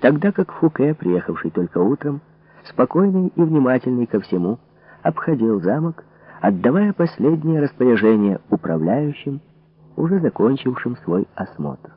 тогда как Фуке, приехавший только утром, спокойный и внимательный ко всему, обходил замок, отдавая последнее распоряжение управляющим, уже закончившим свой осмотр.